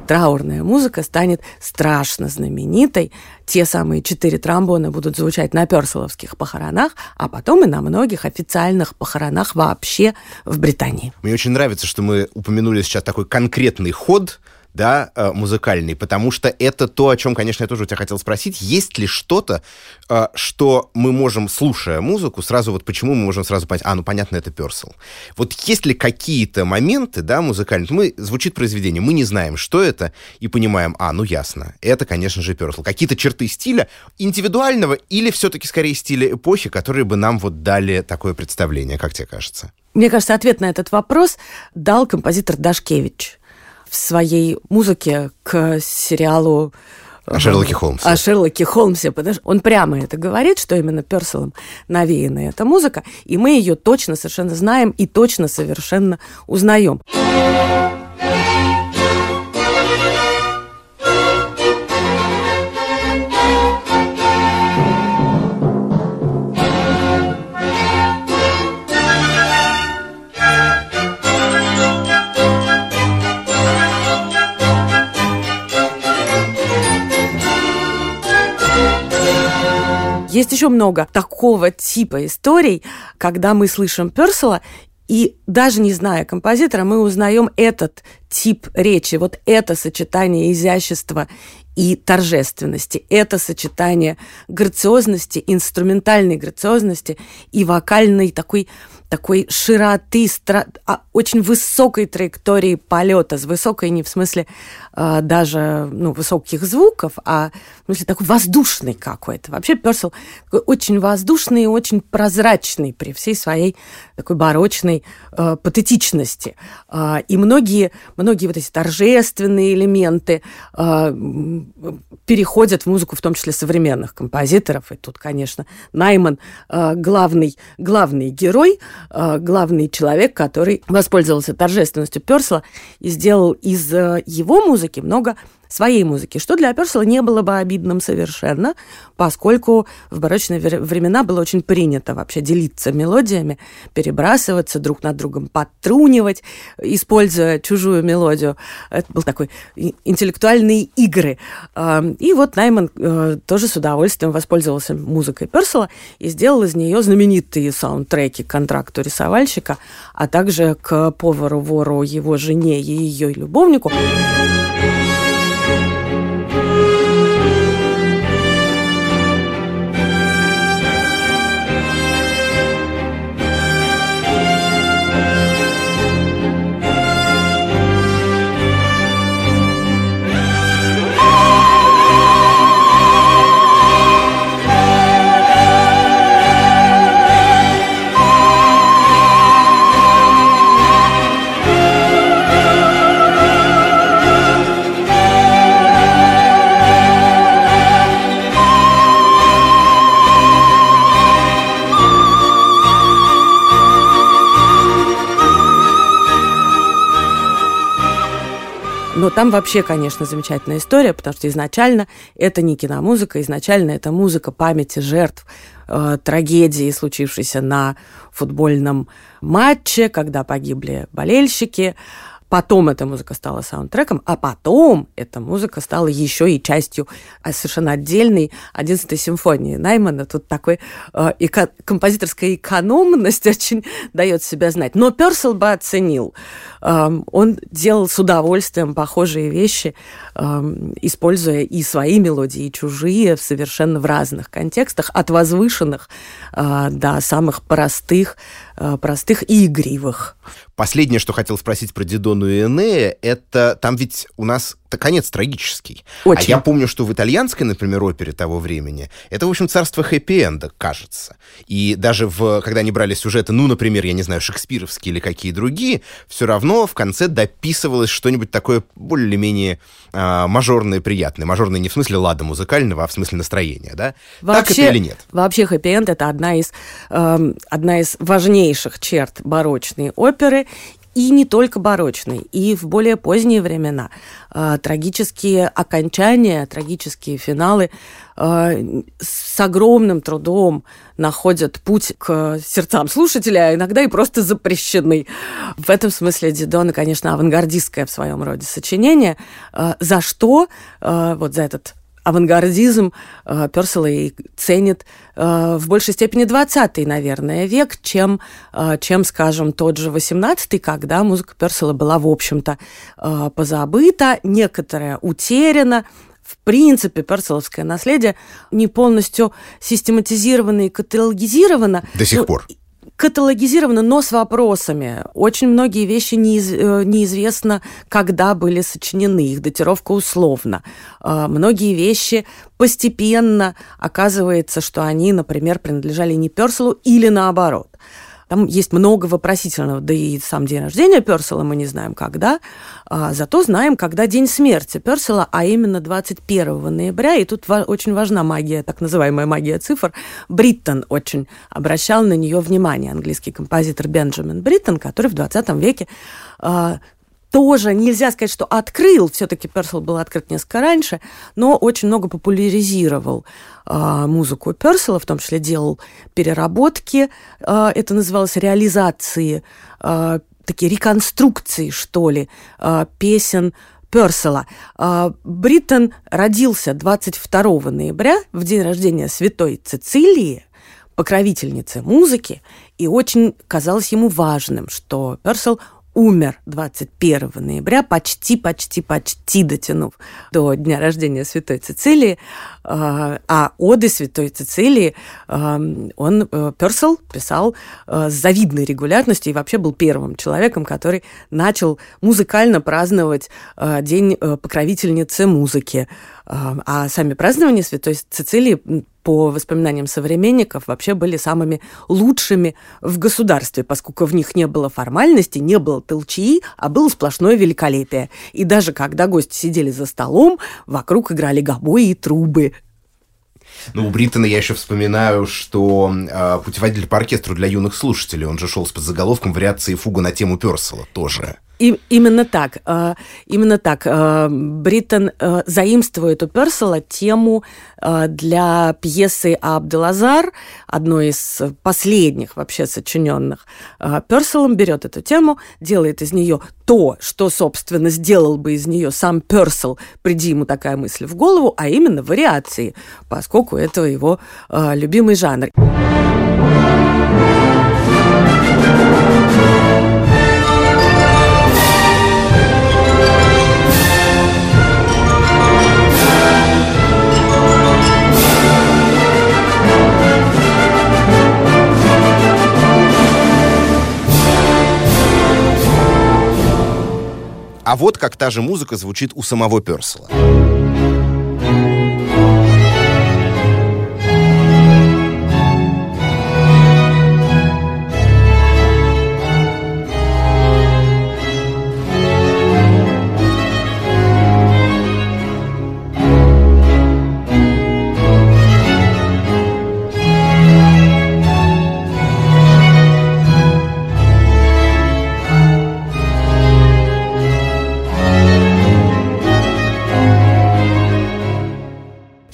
Траурная музыка станет страшно знаменитой. Те самые четыре тромбона будут звучать на перселовских похоронах, а потом и на многих официальных похоронах вообще в Британии. Мне очень нравится, что мы упомянули сейчас такой конкретный ход – да, э, музыкальный, потому что это то, о чем, конечно, я тоже у тебя хотел спросить. Есть ли что-то, э, что мы можем, слушая музыку, сразу вот почему мы можем сразу понять, а, ну, понятно, это Персел. Вот есть ли какие-то моменты, да, музыкальные, мы, звучит произведение, мы не знаем, что это, и понимаем, а, ну, ясно, это, конечно же, Персел. Какие-то черты стиля индивидуального или все-таки скорее стиля эпохи, которые бы нам вот дали такое представление, как тебе кажется? Мне кажется, ответ на этот вопрос дал композитор Дашкевич в своей музыке к сериалу о Шерлоке Холмсе. О Шерлоке Холмсе, потому что он прямо это говорит, что именно Перселом навеяна эта музыка, и мы ее точно совершенно знаем и точно совершенно узнаем. Есть еще много такого типа историй, когда мы слышим Персела, и даже не зная композитора, мы узнаем этот тип речи, вот это сочетание изящества и торжественности, это сочетание грациозности, инструментальной грациозности и вокальной такой такой широты, стра... а, очень высокой траектории полета, с высокой не в смысле а, даже ну, высоких звуков, а в такой воздушный какой-то. Вообще Персел очень воздушный и очень прозрачный при всей своей такой барочной а, патетичности. А, и многие, многие вот эти торжественные элементы а, переходят в музыку, в том числе современных композиторов. И тут, конечно, Найман а, главный, главный герой – Э, главный человек, который воспользовался торжественностью Персела и сделал из э, его музыки много своей музыки, что для Персела не было бы обидным совершенно, поскольку в барочные времена было очень принято вообще делиться мелодиями, перебрасываться друг над другом, подтрунивать, используя чужую мелодию. Это был такой интеллектуальные игры. И вот Найман э, тоже с удовольствием воспользовался музыкой Персела и сделал из нее знаменитые саундтреки к контракту рисовальщика, а также к повару-вору его жене и ее любовнику. Там вообще, конечно, замечательная история, потому что изначально это не киномузыка, изначально это музыка памяти жертв э, трагедии, случившейся на футбольном матче, когда погибли болельщики. Потом эта музыка стала саундтреком, а потом эта музыка стала еще и частью а, совершенно отдельной 11-й симфонии Наймана. Тут такой э, эко- композиторская экономность очень дает себя знать. Но Персел бы оценил. Э, он делал с удовольствием похожие вещи, э, используя и свои мелодии, и чужие, совершенно в разных контекстах, от возвышенных э, до самых простых, простых и игривых. Последнее, что хотел спросить про Дидону и Энея, это там ведь у нас конец трагический. Очень. А я помню, что в итальянской, например, опере того времени, это, в общем, царство хэппи-энда, кажется. И даже в, когда они брали сюжеты, ну, например, я не знаю, шекспировские или какие другие, все равно в конце дописывалось что-нибудь такое более-менее э, мажорное, приятное. Мажорное не в смысле лада музыкального, а в смысле настроения, да? Вообще, так это или нет? Вообще хэппи-энд — это одна из, э, одна из важнейших черт барочной оперы, и не только барочной, и в более поздние времена. Э, трагические окончания, трагические финалы э, с огромным трудом находят путь к сердцам слушателя, а иногда и просто запрещены. В этом смысле Дидона, конечно, авангардистское в своем роде сочинение, э, за что? Вот за этот авангардизм э, Персела и ценит э, в большей степени 20 наверное, век, чем, э, чем, скажем, тот же 18 когда музыка Персела была, в общем-то, э, позабыта, некоторая утеряна, в принципе, перселовское наследие не полностью систематизировано и каталогизировано. До сих ну, пор каталогизировано, но с вопросами. Очень многие вещи неиз, э, неизвестно, когда были сочинены, их датировка условно. А, многие вещи постепенно оказывается, что они, например, принадлежали не Перселу или наоборот. Там есть много вопросительного, да и сам день рождения Персела мы не знаем когда, а, зато знаем, когда день смерти Персела, а именно 21 ноября, и тут ва- очень важна магия, так называемая магия цифр. Бриттен очень обращал на нее внимание, английский композитор Бенджамин Бриттен, который в 20 веке а, тоже нельзя сказать, что открыл, все-таки Персел был открыт несколько раньше, но очень много популяризировал э, музыку Персела, в том числе делал переработки, э, это называлось реализации, э, такие реконструкции, что ли, э, песен Персела. Бриттен родился 22 ноября, в день рождения святой Цицилии, покровительницы музыки, и очень казалось ему важным, что Персел умер 21 ноября, почти, почти, почти дотянув до дня рождения Святой Цицилии. А, а оды Святой Цицилии он, э, Персел, писал э, с завидной регулярностью и вообще был первым человеком, который начал музыкально праздновать э, День покровительницы музыки. А сами празднования Святой Цицилии по воспоминаниям современников, вообще были самыми лучшими в государстве, поскольку в них не было формальности, не было толчии, а было сплошное великолепие. И даже когда гости сидели за столом, вокруг играли гобои и трубы. Ну, у Бриттона я еще вспоминаю, что э, путеводитель по оркестру для юных слушателей, он же шел с подзаголовком вариации фуга на тему Персела тоже. И, именно так. Э, именно так. Э, Бриттон э, заимствует у Персела тему для пьесы Абделазар, одной из последних вообще сочиненных. Перселом берет эту тему, делает из нее то, что, собственно, сделал бы из нее сам Персел, приди ему такая мысль в голову, а именно вариации, поскольку это его любимый жанр. А вот как та же музыка звучит у самого Персела.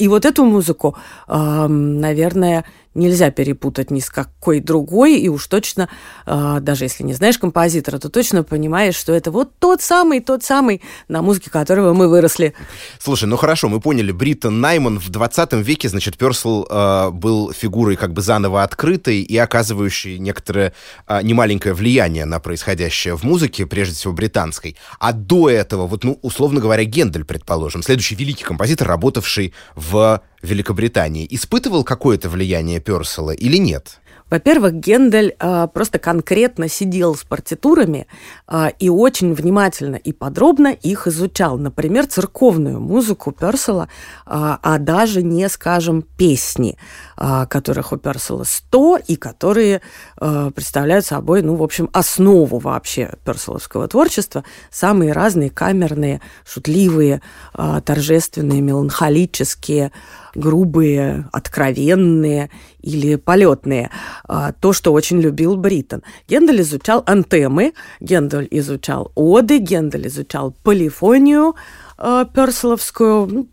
И вот эту музыку, наверное, нельзя перепутать ни с какой другой, и уж точно, э, даже если не знаешь композитора, то точно понимаешь, что это вот тот самый, тот самый, на музыке которого мы выросли. Слушай, ну хорошо, мы поняли, Бриттон Найман в 20 веке, значит, Персел э, был фигурой как бы заново открытой и оказывающей некоторое э, немаленькое влияние на происходящее в музыке, прежде всего британской. А до этого, вот, ну, условно говоря, Гендель, предположим, следующий великий композитор, работавший в Великобритании, испытывал какое-то влияние Персела или нет? Во-первых, Гендель э, просто конкретно сидел с партитурами э, и очень внимательно и подробно их изучал. Например, церковную музыку Персела, э, а даже не, скажем, песни, э, которых у Персела 100 и которые э, представляют собой, ну, в общем, основу вообще перселовского творчества. Самые разные камерные, шутливые, э, торжественные, меланхолические, грубые, откровенные или полетные. А, то, что очень любил Бриттон. Гендель изучал антемы, Гендель изучал оды, Гендель изучал полифонию а, перселовскую. Ну,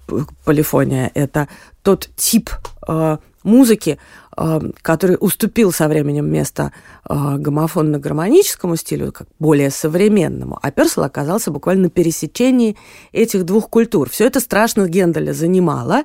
полифония – это тот тип а, музыки, который уступил со временем место гомофонно-гармоническому стилю, как более современному, а Персел оказался буквально на пересечении этих двух культур. Все это страшно Генделя занимало,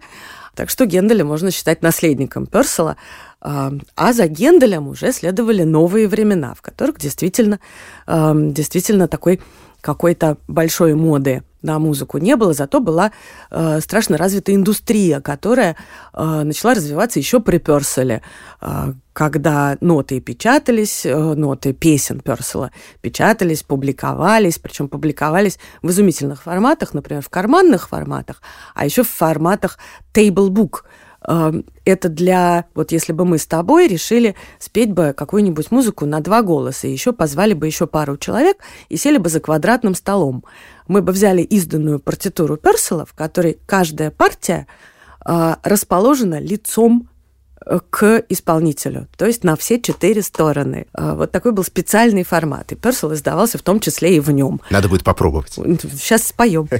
так что Генделя можно считать наследником Персела, а, а за Генделем уже следовали новые времена, в которых действительно, действительно такой какой-то большой моды на музыку не было, зато была э, страшно развита индустрия, которая э, начала развиваться еще при Перселе, э, когда ноты печатались, э, ноты песен Персела печатались, публиковались, причем публиковались в изумительных форматах, например, в карманных форматах, а еще в форматах Эм, это для, вот если бы мы с тобой решили спеть бы какую-нибудь музыку на два голоса, и еще позвали бы еще пару человек и сели бы за квадратным столом. Мы бы взяли изданную партитуру Персела, в которой каждая партия э, расположена лицом к исполнителю, то есть на все четыре стороны. А, вот такой был специальный формат, и Персел издавался в том числе и в нем. Надо будет попробовать. Сейчас споем.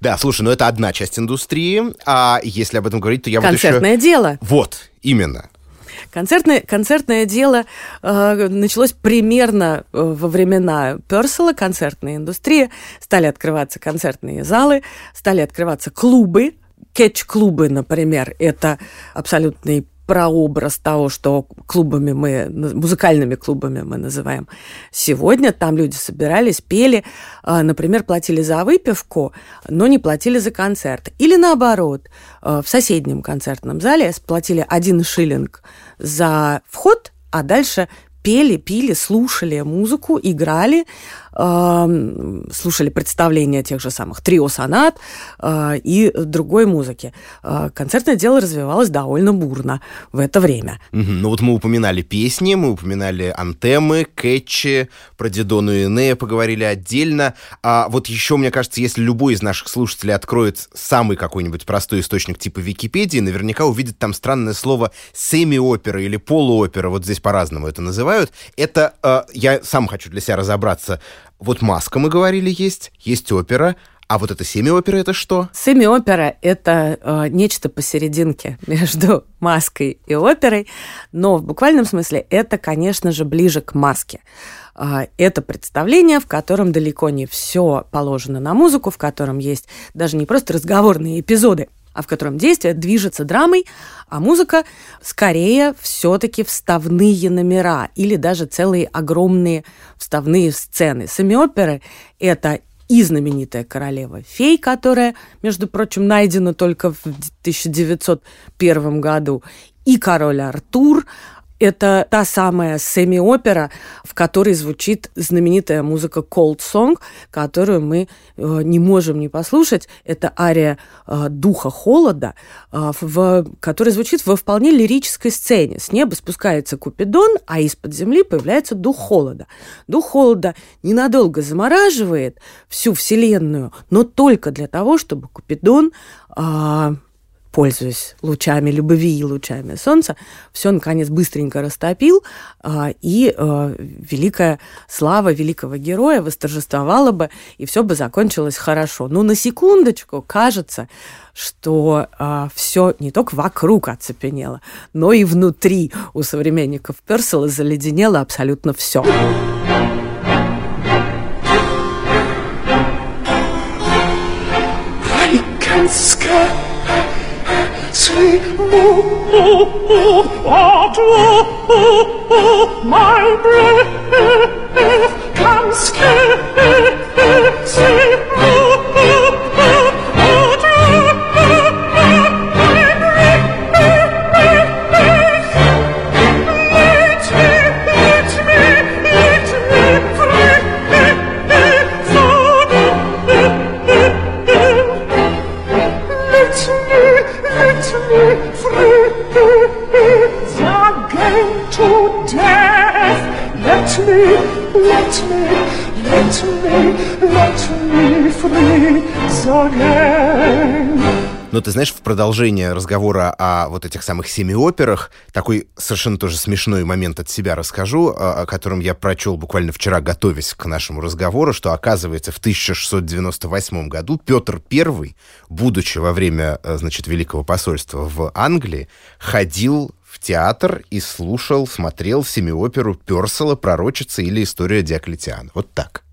Да, слушай, ну это одна часть индустрии, а если об этом говорить, то я еще... Концертное дело. Вот, именно. Концертное, концертное дело э, началось примерно э, во времена Персела, концертная индустрия. Стали открываться концертные залы, стали открываться клубы, кетч-клубы, например, это абсолютный прообраз того, что клубами мы, музыкальными клубами мы называем сегодня. Там люди собирались, пели, а, например, платили за выпивку, но не платили за концерт. Или наоборот, а, в соседнем концертном зале платили один шиллинг за вход, а дальше пели, пили, слушали музыку, играли, слушали представления тех же самых трио-сонат э, и другой музыки. Э, концертное дело развивалось довольно бурно в это время. Ну вот мы упоминали песни, мы упоминали антемы, кэтчи, про Дидону и Энея поговорили отдельно. А вот еще, мне кажется, если любой из наших слушателей откроет самый какой-нибудь простой источник типа Википедии, наверняка увидит там странное слово семи-опера или полуопера, вот здесь по-разному это называют. Это, э, я сам хочу для себя разобраться, вот маска, мы говорили, есть, есть опера, а вот это семиопера это что? Семиопера – это э, нечто посерединке между маской и оперой, но в буквальном смысле это, конечно же, ближе к маске. Э, это представление, в котором далеко не все положено на музыку, в котором есть даже не просто разговорные эпизоды, в котором действие движется драмой, а музыка скорее все-таки вставные номера или даже целые огромные вставные сцены. Сами оперы – это и знаменитая королева фей, которая, между прочим, найдена только в 1901 году, и король Артур, это та самая семи-опера, в которой звучит знаменитая музыка Cold Song, которую мы э, не можем не послушать. Это ария э, «Духа холода», э, в, которая звучит во вполне лирической сцене. С неба спускается Купидон, а из-под земли появляется Дух холода. Дух холода ненадолго замораживает всю Вселенную, но только для того, чтобы Купидон пользуясь лучами любви и лучами солнца, все, наконец, быстренько растопил, а, и а, великая слава великого героя восторжествовала бы, и все бы закончилось хорошо. Но на секундочку кажется, что а, все не только вокруг оцепенело, но и внутри у современников Персела заледенело абсолютно все. at all. My breath can scarcely Но ты знаешь, в продолжение разговора о вот этих самых семи операх, такой совершенно тоже смешной момент от себя расскажу, о котором я прочел буквально вчера, готовясь к нашему разговору, что, оказывается, в 1698 году Петр I, будучи во время, э, значит, Великого посольства в Англии, ходил в театр и слушал, смотрел семиоперу Персела «Пророчица» или «История Диоклетиана». Вот так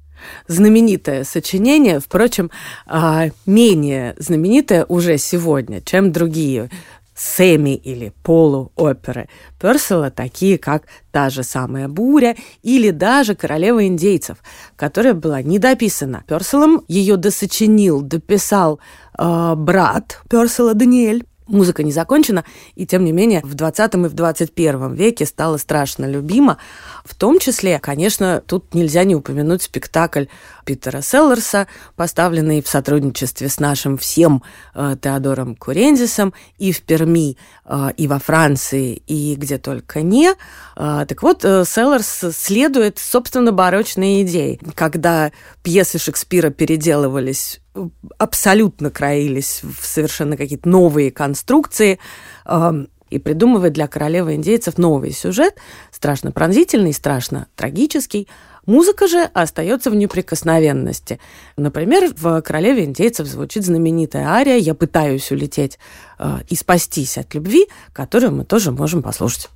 знаменитое сочинение, впрочем, а, менее знаменитое уже сегодня, чем другие семи или полуоперы Персела, такие как та же самая «Буря» или даже «Королева индейцев», которая была недописана Перселом. Ее досочинил, дописал э, брат Персела Даниэль. Музыка не закончена, и тем не менее в 20 и в 21 веке стала страшно любима. В том числе, конечно, тут нельзя не упомянуть спектакль Питера Селлерса, поставленный в сотрудничестве с нашим всем э, Теодором Курензисом и в Перми, э, и во Франции, и где только не. Э, так вот, э, Селлерс следует, собственно, барочной идее. Когда пьесы Шекспира переделывались абсолютно краились в совершенно какие-то новые конструкции э, и придумывать для королевы индейцев новый сюжет, страшно пронзительный, страшно трагический. Музыка же остается в неприкосновенности. Например, в «Королеве индейцев» звучит знаменитая ария «Я пытаюсь улететь э, и спастись от любви», которую мы тоже можем послушать.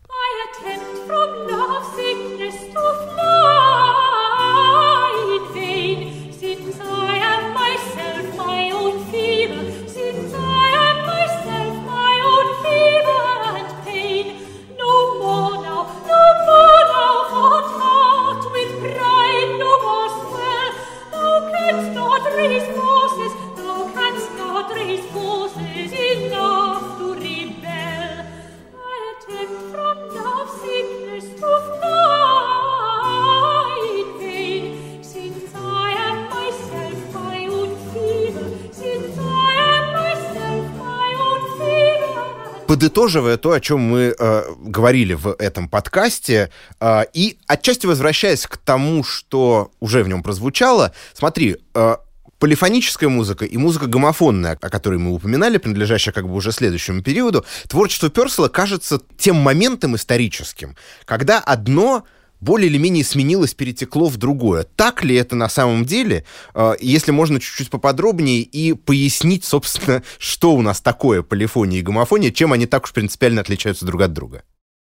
Подытоживая то, о чем мы э, говорили в этом подкасте, э, и отчасти возвращаясь к тому, что уже в нем прозвучало, смотри, э, полифоническая музыка и музыка гомофонная, о которой мы упоминали, принадлежащая как бы уже следующему периоду, творчество Персела кажется тем моментом историческим, когда одно более или менее сменилось, перетекло в другое. Так ли это на самом деле? А, если можно чуть-чуть поподробнее и пояснить, собственно, что у нас такое полифония и гомофония, чем они так уж принципиально отличаются друг от друга?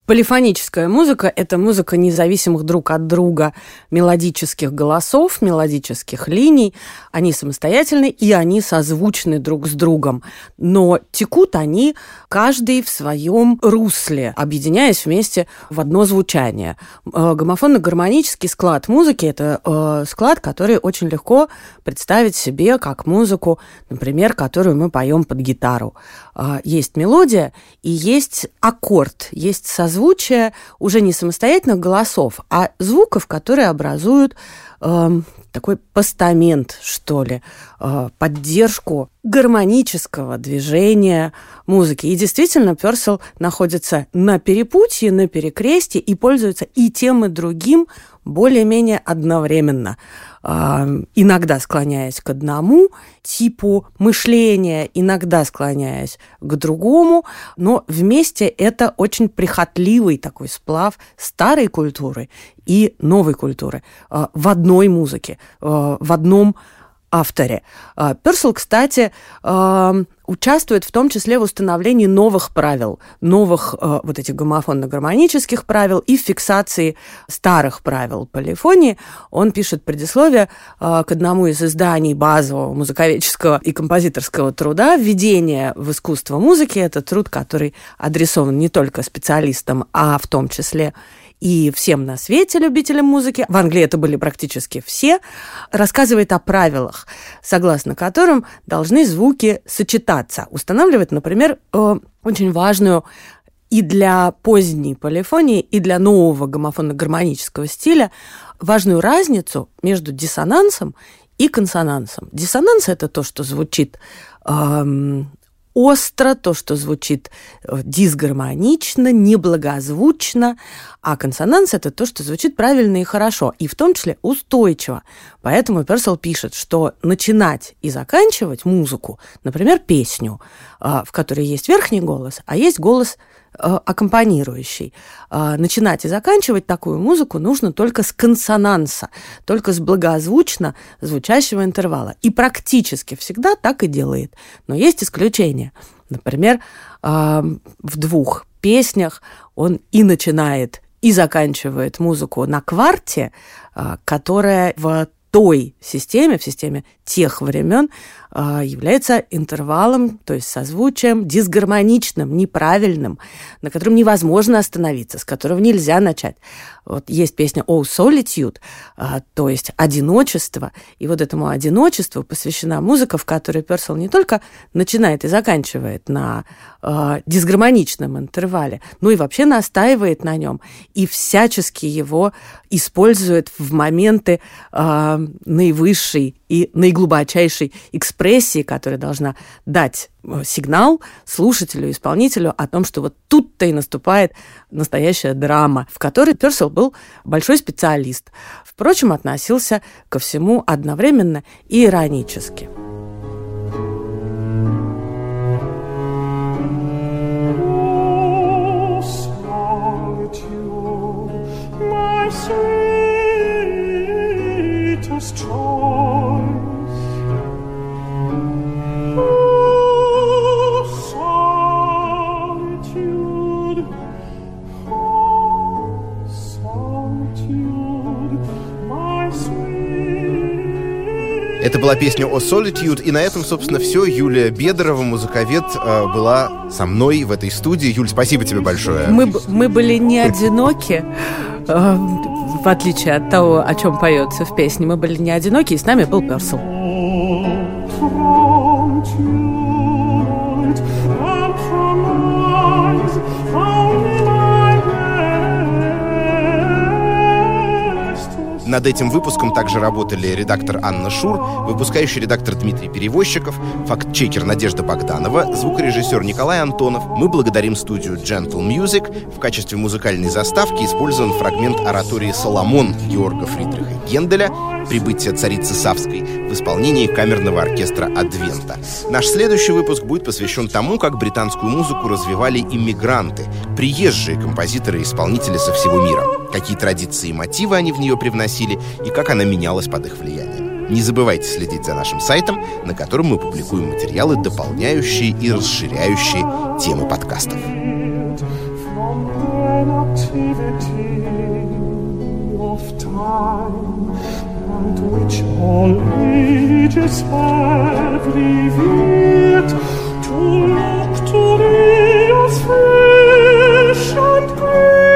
Полифоническая музыка – это музыка независимых друг от друга мелодических голосов, мелодических линий. Они самостоятельны и они созвучны друг с другом. Но текут они каждый в своем русле, объединяясь вместе в одно звучание. Э, гомофонно-гармонический склад музыки – это э, склад, который очень легко представить себе как музыку, например, которую мы поем под гитару. Э, есть мелодия и есть аккорд, есть созвучие созвучие уже не самостоятельных голосов, а звуков, которые образуют э, такой постамент, что ли, э, поддержку гармонического движения музыки. И действительно, Персел находится на перепутье, на перекрестье и пользуется и тем, и другим более-менее одновременно. Иногда склоняясь к одному типу мышления, иногда склоняясь к другому, но вместе это очень прихотливый такой сплав старой культуры и новой культуры в одной музыке, в одном авторе. А, Персел, кстати, участвует в том числе в установлении новых правил, новых а, вот этих гомофонно-гармонических правил и фиксации старых правил полифонии. Он пишет предисловие а, к одному из изданий базового музыковедческого и композиторского труда «Введение в искусство музыки». Это труд, который адресован не только специалистам, а в том числе и всем на свете любителям музыки, в Англии это были практически все, рассказывает о правилах, согласно которым должны звуки сочетаться. Устанавливает, например, э, очень важную и для поздней полифонии, и для нового гомофонно-гармонического стиля важную разницу между диссонансом и консонансом. Диссонанс – это то, что звучит эм, остро, то, что звучит э, дисгармонично, неблагозвучно, а консонанс – это то, что звучит правильно и хорошо, и в том числе устойчиво. Поэтому Персел пишет, что начинать и заканчивать музыку, например, песню, э, в которой есть верхний голос, а есть голос – аккомпанирующий. А, начинать и заканчивать такую музыку нужно только с консонанса, только с благозвучно звучащего интервала. И практически всегда так и делает. Но есть исключения. Например, а, в двух песнях он и начинает и заканчивает музыку на кварте, а, которая в той системе, в системе тех времен, а, является интервалом, то есть созвучием дисгармоничным, неправильным, на котором невозможно остановиться, с которого нельзя начать. Вот есть песня «Oh, Solitude», а, то есть «Одиночество», и вот этому одиночеству посвящена музыка, в которой Персел не только начинает и заканчивает на э, дисгармоничном интервале, но и вообще настаивает на нем и всячески его использует в моменты э, наивысшей и наиглубочайшей экспрессии, которая должна дать э, сигнал слушателю, исполнителю о том, что вот тут-то и наступает настоящая драма, в которой Персел был большой специалист. Впрочем, относился ко всему одновременно и иронически. Была песня о Solitude, и на этом, собственно, все. Юлия Бедорова, музыковед, э, была со мной в этой студии. Юль, спасибо тебе большое. Мы, мы были не одиноки, э, в отличие от того, о чем поется в песне. Мы были не одиноки, и с нами был Персел. Над этим выпуском также работали редактор Анна Шур, выпускающий редактор Дмитрий Перевозчиков, факт-чекер Надежда Богданова, звукорежиссер Николай Антонов. Мы благодарим студию Gentle Music. В качестве музыкальной заставки использован фрагмент оратории «Соломон» Георга Фридриха Генделя «Прибытие царицы Савской» в исполнении камерного оркестра «Адвента». Наш следующий выпуск будет посвящен тому, как британскую музыку развивали иммигранты, приезжие композиторы и исполнители со всего мира, какие традиции и мотивы они в нее привносили и как она менялась под их влиянием. Не забывайте следить за нашим сайтом, на котором мы публикуем материалы, дополняющие и расширяющие темы подкастов. to look to thee as and green,